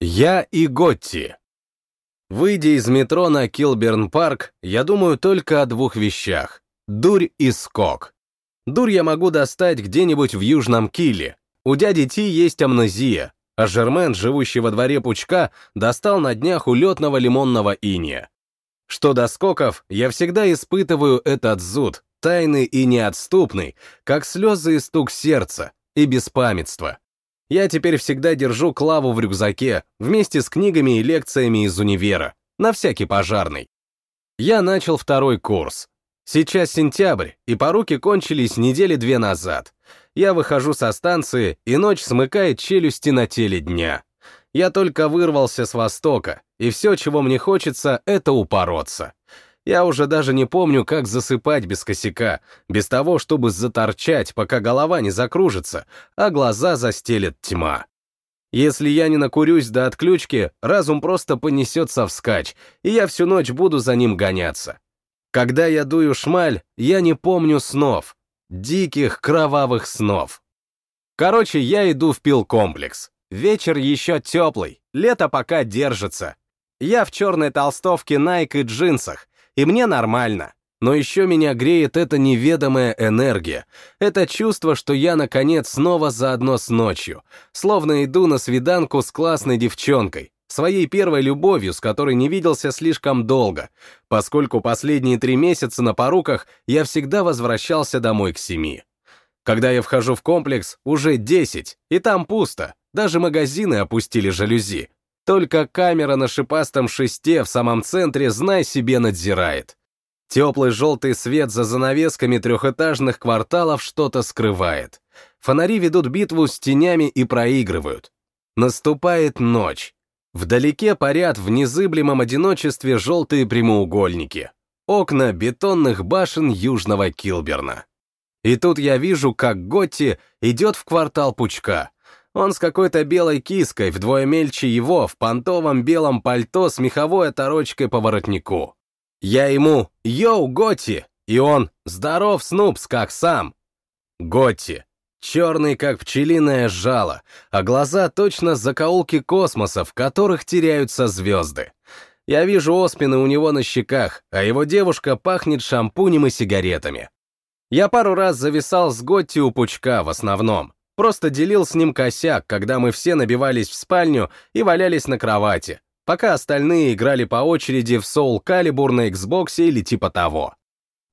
Я и Готти. Выйдя из метро на Килберн-парк, я думаю только о двух вещах — дурь и скок. Дурь я могу достать где-нибудь в Южном Киле. У дяди Ти есть амнезия, а Жермен, живущий во дворе Пучка, достал на днях улетного лимонного иния. Что до скоков, я всегда испытываю этот зуд, тайный и неотступный, как слезы и стук сердца, и беспамятство. Я теперь всегда держу клаву в рюкзаке вместе с книгами и лекциями из универа, на всякий пожарный. Я начал второй курс. Сейчас сентябрь, и поруки кончились недели две назад. Я выхожу со станции, и ночь смыкает челюсти на теле дня. Я только вырвался с востока, и все, чего мне хочется, это упороться. Я уже даже не помню, как засыпать без косяка, без того, чтобы заторчать, пока голова не закружится, а глаза застелет тьма. Если я не накурюсь до отключки, разум просто понесется вскачь, и я всю ночь буду за ним гоняться. Когда я дую шмаль, я не помню снов. Диких, кровавых снов. Короче, я иду в пилкомплекс. Вечер еще теплый, лето пока держится. Я в черной толстовке Nike и джинсах, и мне нормально. Но еще меня греет эта неведомая энергия, это чувство, что я, наконец, снова заодно с ночью, словно иду на свиданку с классной девчонкой, своей первой любовью, с которой не виделся слишком долго, поскольку последние три месяца на поруках я всегда возвращался домой к семи. Когда я вхожу в комплекс, уже десять, и там пусто, даже магазины опустили жалюзи. Только камера на шипастом шесте в самом центре, знай себе, надзирает. Теплый желтый свет за занавесками трехэтажных кварталов что-то скрывает. Фонари ведут битву с тенями и проигрывают. Наступает ночь. Вдалеке парят в незыблемом одиночестве желтые прямоугольники. Окна бетонных башен южного Килберна. И тут я вижу, как Готти идет в квартал Пучка. Он с какой-то белой киской, вдвое мельче его, в понтовом белом пальто с меховой оторочкой по воротнику. Я ему «Йоу, Готти!» и он «Здоров, Снупс, как сам!» Готти. Черный, как пчелиное жало, а глаза точно закоулки космоса, в которых теряются звезды. Я вижу оспины у него на щеках, а его девушка пахнет шампунем и сигаретами. Я пару раз зависал с Готти у Пучка в основном. Просто делил с ним косяк, когда мы все набивались в спальню и валялись на кровати, пока остальные играли по очереди в Soul Calibur на Xbox или типа того.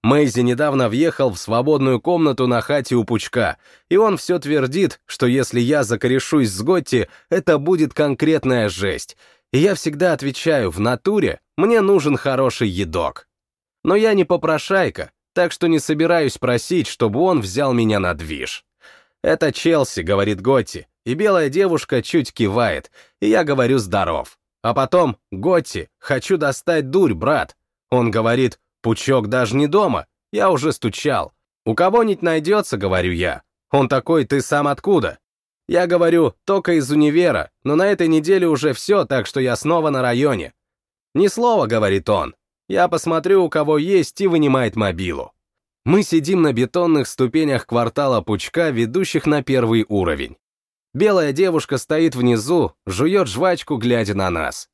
Мэйзи недавно въехал в свободную комнату на хате у Пучка, и он все твердит, что если я закорешусь с Готти, это будет конкретная жесть. И я всегда отвечаю, в натуре мне нужен хороший едок. Но я не попрошайка, так что не собираюсь просить, чтобы он взял меня на движ. «Это Челси», — говорит Готти, и белая девушка чуть кивает, и я говорю «здоров». А потом «Готти, хочу достать дурь, брат». Он говорит «Пучок даже не дома, я уже стучал». «У кого-нибудь найдется», — говорю я. Он такой «Ты сам откуда?» Я говорю «Только из универа, но на этой неделе уже все, так что я снова на районе». «Ни слова», — говорит он. Я посмотрю, у кого есть, и вынимает мобилу. Мы сидим на бетонных ступенях квартала Пучка, ведущих на первый уровень. Белая девушка стоит внизу, жует жвачку, глядя на нас.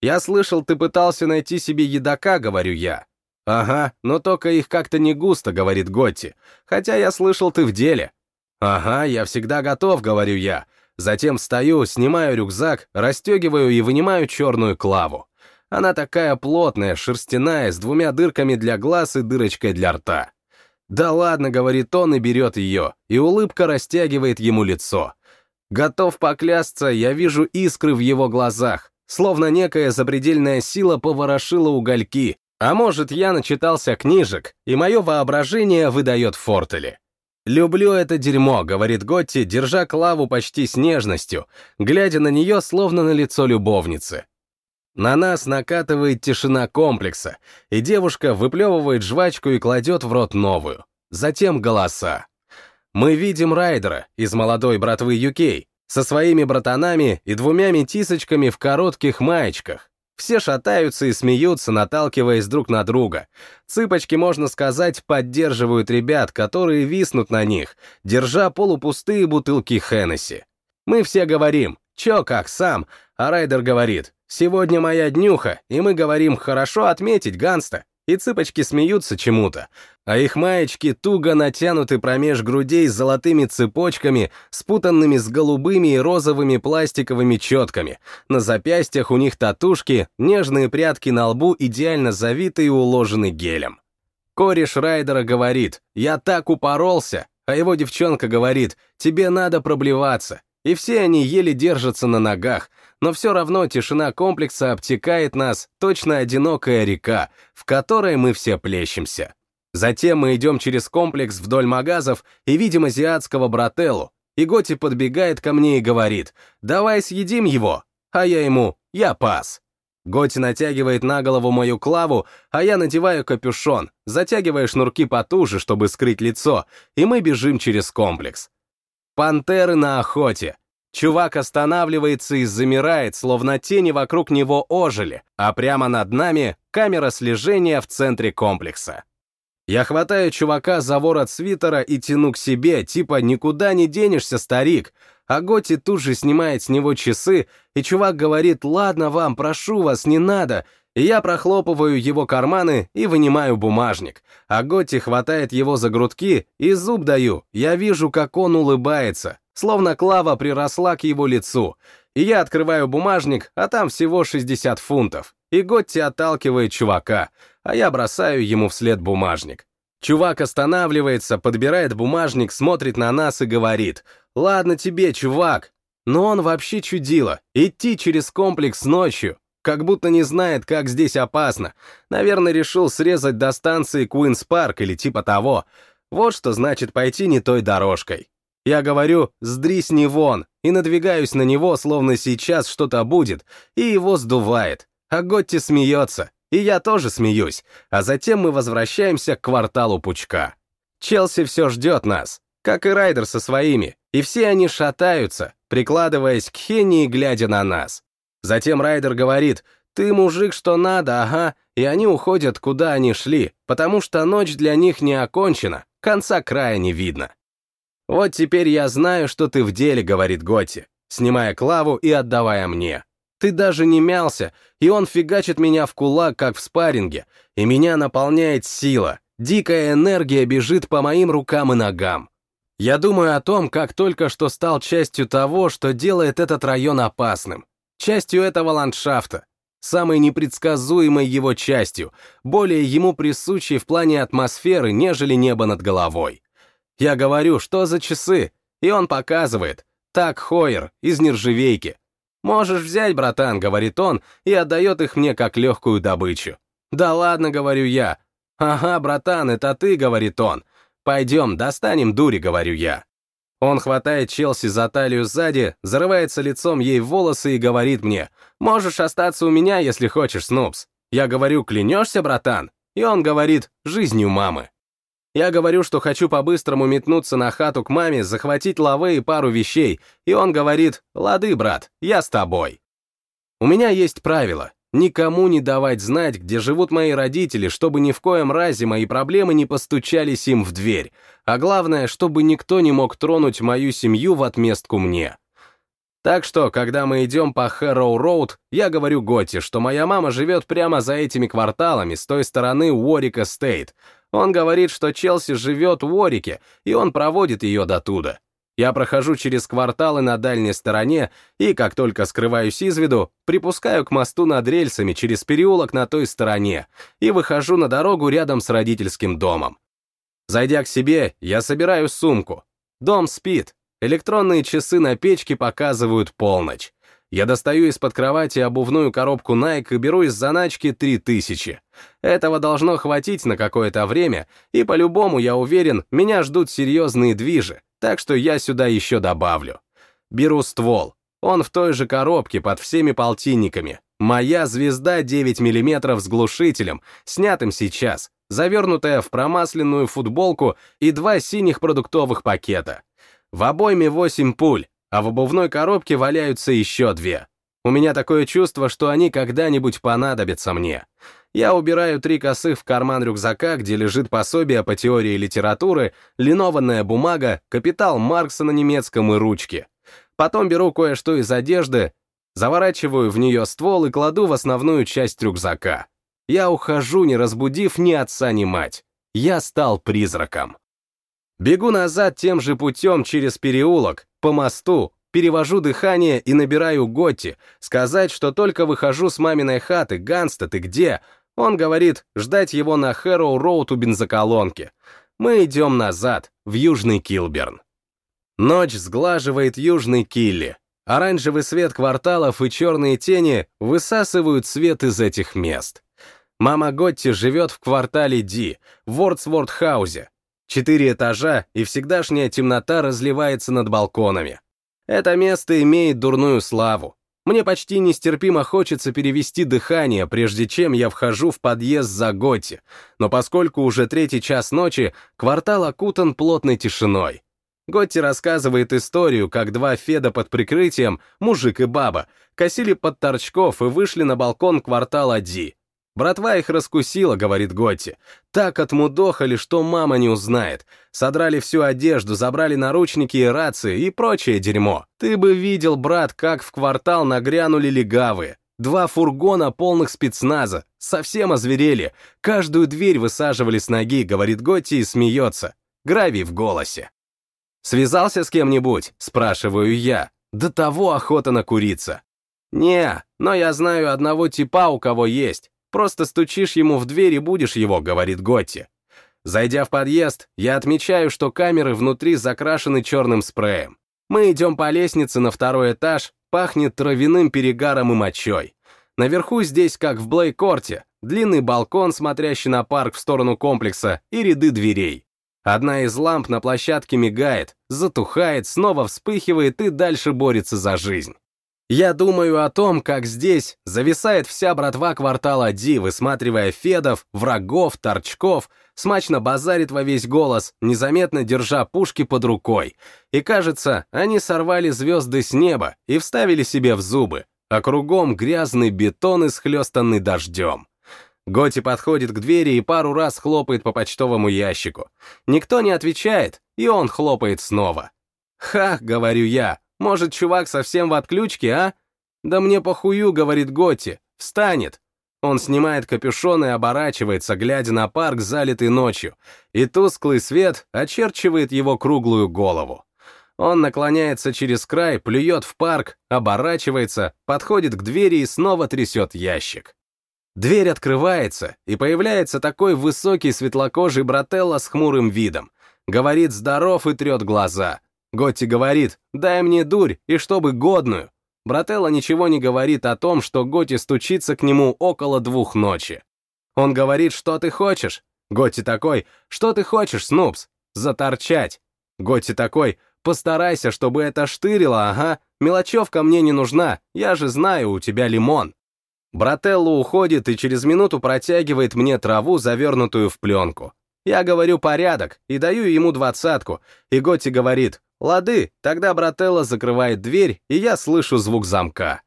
«Я слышал, ты пытался найти себе едока», — говорю я. «Ага, но только их как-то не густо», — говорит Готти. «Хотя я слышал, ты в деле». «Ага, я всегда готов», — говорю я. Затем встаю, снимаю рюкзак, расстегиваю и вынимаю черную клаву. Она такая плотная, шерстяная, с двумя дырками для глаз и дырочкой для рта. «Да ладно», — говорит он и берет ее, и улыбка растягивает ему лицо. Готов поклясться, я вижу искры в его глазах, словно некая запредельная сила поворошила угольки, а может, я начитался книжек, и мое воображение выдает фортели. «Люблю это дерьмо», — говорит Готти, держа Клаву почти с нежностью, глядя на нее, словно на лицо любовницы. На нас накатывает тишина комплекса, и девушка выплевывает жвачку и кладет в рот новую. Затем голоса. Мы видим Райдера из молодой братвы Юкей со своими братанами и двумя метисочками в коротких маечках. Все шатаются и смеются, наталкиваясь друг на друга. Цыпочки, можно сказать, поддерживают ребят, которые виснут на них, держа полупустые бутылки Хеннесси. Мы все говорим чё как сам, а Райдер говорит, сегодня моя днюха, и мы говорим, хорошо отметить Ганста, и цыпочки смеются чему-то, а их маечки туго натянуты промеж грудей с золотыми цепочками, спутанными с голубыми и розовыми пластиковыми четками. На запястьях у них татушки, нежные прятки на лбу идеально завиты и уложены гелем. Кореш Райдера говорит, я так упоролся, а его девчонка говорит, тебе надо проблеваться. И все они еле держатся на ногах, но все равно тишина комплекса обтекает нас, точно одинокая река, в которой мы все плещемся. Затем мы идем через комплекс вдоль магазов и видим азиатского брателлу, и Готи подбегает ко мне и говорит, «Давай съедим его», а я ему, «Я пас». Готи натягивает на голову мою клаву, а я надеваю капюшон, затягивая шнурки потуже, чтобы скрыть лицо, и мы бежим через комплекс. Пантеры на охоте. Чувак останавливается и замирает, словно тени вокруг него ожили, а прямо над нами камера слежения в центре комплекса. Я хватаю чувака за ворот свитера и тяну к себе, типа «никуда не денешься, старик», а Готи тут же снимает с него часы, и чувак говорит «ладно вам, прошу вас, не надо», я прохлопываю его карманы и вынимаю бумажник, а Готи хватает его за грудки и зуб даю, я вижу, как он улыбается, словно Клава приросла к его лицу. И я открываю бумажник, а там всего 60 фунтов. И Готти отталкивает чувака, а я бросаю ему вслед бумажник. Чувак останавливается, подбирает бумажник, смотрит на нас и говорит, «Ладно тебе, чувак». Но он вообще чудило. Идти через комплекс ночью, как будто не знает, как здесь опасно. Наверное, решил срезать до станции Куинс Парк или типа того. Вот что значит пойти не той дорожкой. Я говорю «сдрисни вон» и надвигаюсь на него, словно сейчас что-то будет, и его сдувает. А Готти смеется, и я тоже смеюсь, а затем мы возвращаемся к кварталу Пучка. Челси все ждет нас, как и Райдер со своими, и все они шатаются, прикладываясь к Хенни и глядя на нас. Затем Райдер говорит «Ты мужик, что надо, ага», и они уходят, куда они шли, потому что ночь для них не окончена, конца края не видно. «Вот теперь я знаю, что ты в деле», — говорит Готти, снимая клаву и отдавая мне. «Ты даже не мялся, и он фигачит меня в кулак, как в спарринге, и меня наполняет сила, дикая энергия бежит по моим рукам и ногам. Я думаю о том, как только что стал частью того, что делает этот район опасным, частью этого ландшафта, самой непредсказуемой его частью, более ему присущей в плане атмосферы, нежели небо над головой. Я говорю, что за часы? И он показывает. Так, Хойер, из нержавейки. Можешь взять, братан, говорит он, и отдает их мне как легкую добычу. Да ладно, говорю я. Ага, братан, это ты, говорит он. Пойдем, достанем дури, говорю я. Он хватает Челси за талию сзади, зарывается лицом ей в волосы и говорит мне, «Можешь остаться у меня, если хочешь, Снупс». Я говорю, «Клянешься, братан?» И он говорит, «Жизнью мамы». Я говорю, что хочу по-быстрому метнуться на хату к маме, захватить лавы и пару вещей, и он говорит, «Лады, брат, я с тобой». У меня есть правило — никому не давать знать, где живут мои родители, чтобы ни в коем разе мои проблемы не постучались им в дверь, а главное, чтобы никто не мог тронуть мою семью в отместку мне. Так что, когда мы идем по Хэроу-Роуд, я говорю Готи, что моя мама живет прямо за этими кварталами, с той стороны Уорика Стейт, он говорит, что Челси живет в Уорике, и он проводит ее до туда. Я прохожу через кварталы на дальней стороне и, как только скрываюсь из виду, припускаю к мосту над рельсами через переулок на той стороне и выхожу на дорогу рядом с родительским домом. Зайдя к себе, я собираю сумку. Дом спит. Электронные часы на печке показывают полночь. Я достаю из-под кровати обувную коробку Nike и беру из заначки 3000. Этого должно хватить на какое-то время, и по-любому, я уверен, меня ждут серьезные движи, так что я сюда еще добавлю. Беру ствол. Он в той же коробке под всеми полтинниками. Моя звезда 9 мм с глушителем, снятым сейчас, завернутая в промасленную футболку и два синих продуктовых пакета. В обойме 8 пуль, а в обувной коробке валяются еще две. У меня такое чувство, что они когда-нибудь понадобятся мне. Я убираю три косых в карман рюкзака, где лежит пособие по теории литературы, линованная бумага, капитал Маркса на немецком и ручки. Потом беру кое-что из одежды, заворачиваю в нее ствол и кладу в основную часть рюкзака. Я ухожу, не разбудив ни отца, ни мать. Я стал призраком. Бегу назад тем же путем через переулок, по мосту, перевожу дыхание и набираю Готти, сказать, что только выхожу с маминой хаты, Ганста, ты где? Он говорит, ждать его на Хэроу-Роуд у бензоколонки. Мы идем назад, в Южный Килберн. Ночь сглаживает Южный Килли. Оранжевый свет кварталов и черные тени высасывают свет из этих мест. Мама Готти живет в квартале Ди, в Вордсвордхаузе. Четыре этажа, и всегдашняя темнота разливается над балконами. Это место имеет дурную славу. Мне почти нестерпимо хочется перевести дыхание, прежде чем я вхожу в подъезд за Готти, но поскольку уже третий час ночи, квартал окутан плотной тишиной. Готти рассказывает историю, как два Феда под прикрытием, мужик и баба, косили под торчков и вышли на балкон квартала Ди. Братва их раскусила, говорит Готти. Так отмудохали, что мама не узнает. Содрали всю одежду, забрали наручники и рации и прочее дерьмо. Ты бы видел, брат, как в квартал нагрянули легавые. Два фургона полных спецназа. Совсем озверели. Каждую дверь высаживали с ноги, говорит Готти и смеется. Гравий в голосе. «Связался с кем-нибудь?» — спрашиваю я. До того охота накуриться. «Не, но я знаю одного типа, у кого есть. Просто стучишь ему в дверь и будешь его, говорит Готти. Зайдя в подъезд, я отмечаю, что камеры внутри закрашены черным спреем. Мы идем по лестнице на второй этаж, пахнет травяным перегаром и мочой. Наверху здесь, как в Блейкорте, длинный балкон, смотрящий на парк в сторону комплекса, и ряды дверей. Одна из ламп на площадке мигает, затухает, снова вспыхивает и дальше борется за жизнь. Я думаю о том, как здесь зависает вся братва квартала Ди, высматривая федов, врагов, торчков, смачно базарит во весь голос, незаметно держа пушки под рукой. И кажется, они сорвали звезды с неба и вставили себе в зубы, а кругом грязный бетон, исхлестанный дождем. Готи подходит к двери и пару раз хлопает по почтовому ящику. Никто не отвечает, и он хлопает снова. «Ха», — говорю я, может, чувак совсем в отключке, а? Да мне похую, говорит Готти. Встанет. Он снимает капюшон и оборачивается, глядя на парк, залитый ночью, и тусклый свет очерчивает его круглую голову. Он наклоняется через край, плюет в парк, оборачивается, подходит к двери и снова трясет ящик. Дверь открывается, и появляется такой высокий светлокожий брателло с хмурым видом. Говорит здоров и трет глаза. Готти говорит, дай мне дурь, и чтобы годную. Брателло ничего не говорит о том, что Готти стучится к нему около двух ночи. Он говорит, что ты хочешь? Готти такой, что ты хочешь, Снупс? Заторчать. Готти такой, постарайся, чтобы это штырило, ага. Мелочевка мне не нужна, я же знаю, у тебя лимон. Брателло уходит и через минуту протягивает мне траву, завернутую в пленку. Я говорю порядок и даю ему двадцатку, и Готти говорит, Лады, тогда брателло закрывает дверь, и я слышу звук замка.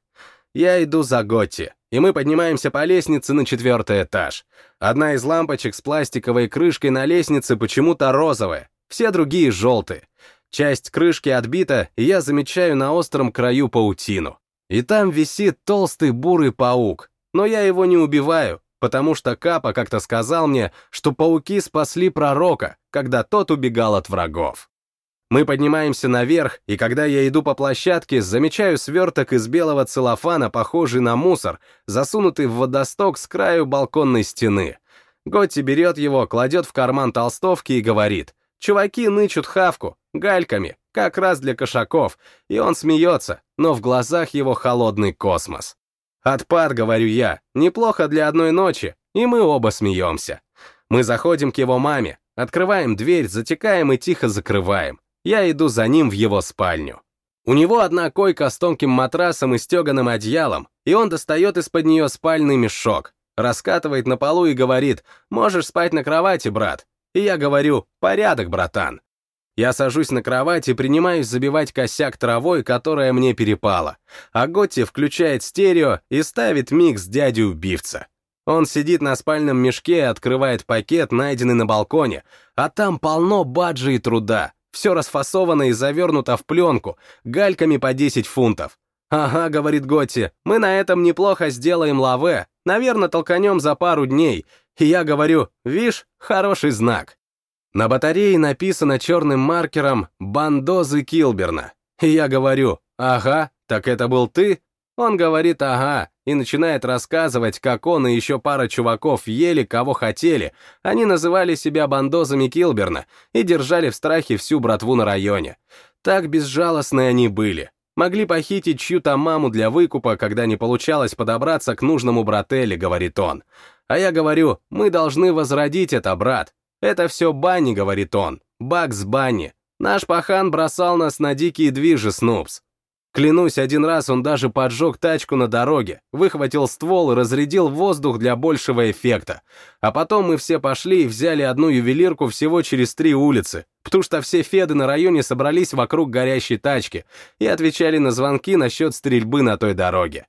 Я иду за Готти, и мы поднимаемся по лестнице на четвертый этаж. Одна из лампочек с пластиковой крышкой на лестнице почему-то розовая, все другие желтые. Часть крышки отбита, и я замечаю на остром краю паутину. И там висит толстый бурый паук, но я его не убиваю, потому что Капа как-то сказал мне, что пауки спасли пророка, когда тот убегал от врагов. Мы поднимаемся наверх, и когда я иду по площадке, замечаю сверток из белого целлофана, похожий на мусор, засунутый в водосток с краю балконной стены. Готти берет его, кладет в карман толстовки и говорит, «Чуваки нычут хавку, гальками, как раз для кошаков», и он смеется, но в глазах его холодный космос. «Отпад», — говорю я, — «неплохо для одной ночи», и мы оба смеемся. Мы заходим к его маме, открываем дверь, затекаем и тихо закрываем. Я иду за ним в его спальню. У него одна койка с тонким матрасом и стеганым одеялом, и он достает из-под нее спальный мешок, раскатывает на полу и говорит, «Можешь спать на кровати, брат». И я говорю, «Порядок, братан». Я сажусь на кровать и принимаюсь забивать косяк травой, которая мне перепала, а Готти включает стерео и ставит микс дяди-убивца. Он сидит на спальном мешке и открывает пакет, найденный на балконе, а там полно баджи и труда, Все расфасовано и завернуто в пленку, гальками по 10 фунтов. «Ага», — говорит Готти, — «мы на этом неплохо сделаем лаве, наверное, толканем за пару дней». И я говорю, «Вишь, хороший знак». На батарее написано черным маркером «Бандозы Килберна». И я говорю, «Ага, так это был ты?» Он говорит «ага» и начинает рассказывать, как он и еще пара чуваков ели, кого хотели. Они называли себя бандозами Килберна и держали в страхе всю братву на районе. Так безжалостны они были. Могли похитить чью-то маму для выкупа, когда не получалось подобраться к нужному брателле, говорит он. А я говорю, мы должны возродить это, брат. Это все Банни, говорит он. Бакс Банни. Наш пахан бросал нас на дикие движи, Снупс. Клянусь, один раз он даже поджег тачку на дороге, выхватил ствол и разрядил воздух для большего эффекта. А потом мы все пошли и взяли одну ювелирку всего через три улицы, потому что все феды на районе собрались вокруг горящей тачки и отвечали на звонки насчет стрельбы на той дороге.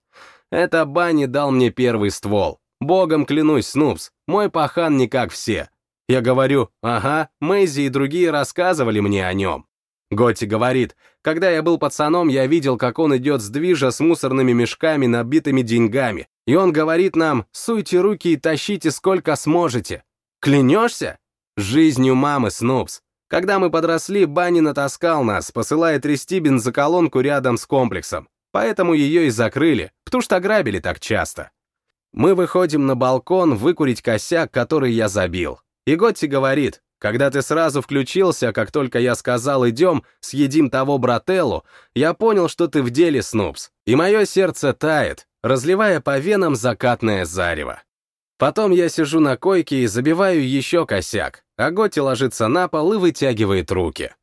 Это Банни дал мне первый ствол. Богом клянусь, Снупс, мой пахан не как все. Я говорю, ага, Мэйзи и другие рассказывали мне о нем. Готти говорит, когда я был пацаном, я видел, как он идет с движа с мусорными мешками, набитыми деньгами, и он говорит нам, суйте руки и тащите сколько сможете. Клянешься? Жизнью мамы, Снупс. Когда мы подросли, Банни натаскал нас, посылая трясти бензоколонку рядом с комплексом. Поэтому ее и закрыли, потому что грабили так часто. Мы выходим на балкон выкурить косяк, который я забил. И Готти говорит, когда ты сразу включился, как только я сказал «идем, съедим того брателлу», я понял, что ты в деле, Снупс, и мое сердце тает, разливая по венам закатное зарево. Потом я сижу на койке и забиваю еще косяк, а Готти ложится на пол и вытягивает руки.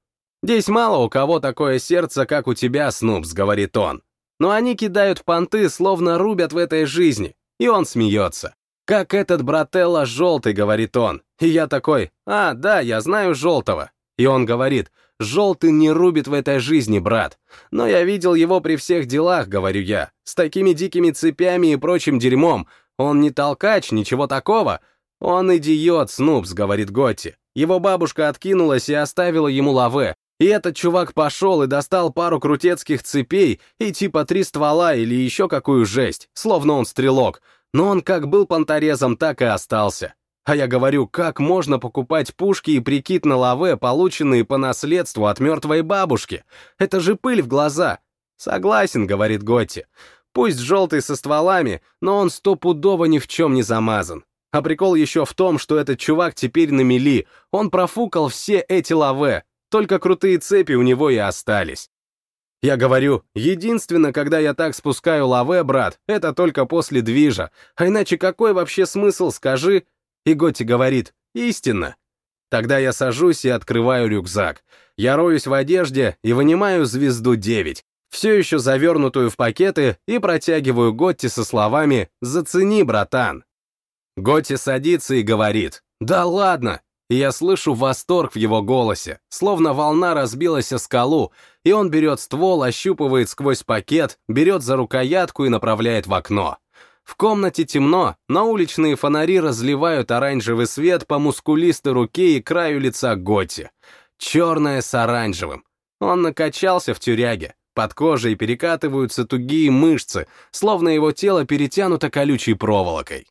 «Здесь мало у кого такое сердце, как у тебя, Снупс», — говорит он. Но они кидают понты, словно рубят в этой жизни, и он смеется. «Как этот брателло желтый», — говорит он. И я такой, «А, да, я знаю желтого». И он говорит, «Желтый не рубит в этой жизни, брат. Но я видел его при всех делах», — говорю я, «с такими дикими цепями и прочим дерьмом. Он не толкач, ничего такого». «Он идиот, Снупс», — говорит Готти. Его бабушка откинулась и оставила ему лаве, и этот чувак пошел и достал пару крутецких цепей и типа три ствола или еще какую жесть, словно он стрелок, но он как был понторезом, так и остался. А я говорю, как можно покупать пушки и прикид на лаве, полученные по наследству от мертвой бабушки? Это же пыль в глаза. Согласен, говорит Готти. Пусть желтый со стволами, но он стопудово ни в чем не замазан. А прикол еще в том, что этот чувак теперь на мели, он профукал все эти лаве, только крутые цепи у него и остались. Я говорю, единственное, когда я так спускаю лаве, брат, это только после движа, а иначе какой вообще смысл, скажи? И Готти говорит, истинно. Тогда я сажусь и открываю рюкзак. Я роюсь в одежде и вынимаю звезду 9, все еще завернутую в пакеты, и протягиваю Готти со словами «Зацени, братан». Готти садится и говорит «Да ладно, и я слышу восторг в его голосе, словно волна разбилась о скалу, и он берет ствол, ощупывает сквозь пакет, берет за рукоятку и направляет в окно. В комнате темно, но уличные фонари разливают оранжевый свет по мускулистой руке и краю лица Готти. Черное с оранжевым. Он накачался в тюряге. Под кожей перекатываются тугие мышцы, словно его тело перетянуто колючей проволокой.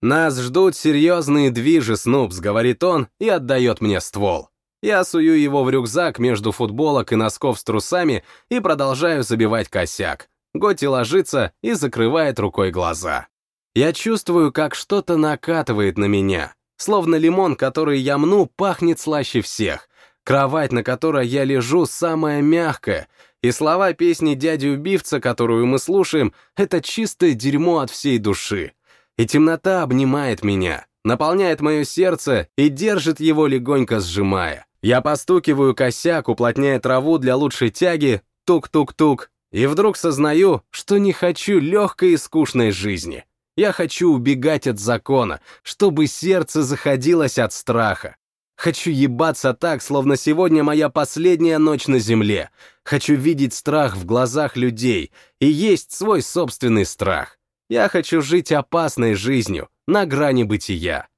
«Нас ждут серьезные движи, Снупс», — говорит он и отдает мне ствол. Я сую его в рюкзак между футболок и носков с трусами и продолжаю забивать косяк. Готи ложится и закрывает рукой глаза. Я чувствую, как что-то накатывает на меня. Словно лимон, который я мну, пахнет слаще всех. Кровать, на которой я лежу, самая мягкая. И слова песни дяди-убивца, которую мы слушаем, это чистое дерьмо от всей души и темнота обнимает меня, наполняет мое сердце и держит его легонько сжимая. Я постукиваю косяк, уплотняя траву для лучшей тяги, тук-тук-тук, и вдруг сознаю, что не хочу легкой и скучной жизни. Я хочу убегать от закона, чтобы сердце заходилось от страха. Хочу ебаться так, словно сегодня моя последняя ночь на земле. Хочу видеть страх в глазах людей и есть свой собственный страх. Я хочу жить опасной жизнью, на грани бытия.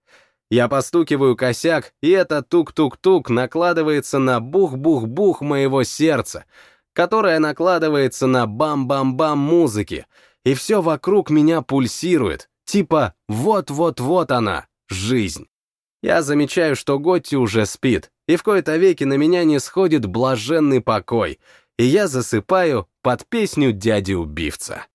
Я постукиваю косяк, и это тук-тук-тук накладывается на бух-бух-бух моего сердца, которое накладывается на бам-бам-бам музыки, и все вокруг меня пульсирует, типа вот-вот-вот она, жизнь. Я замечаю, что Готти уже спит, и в кои-то веки на меня не сходит блаженный покой, и я засыпаю под песню дяди-убивца.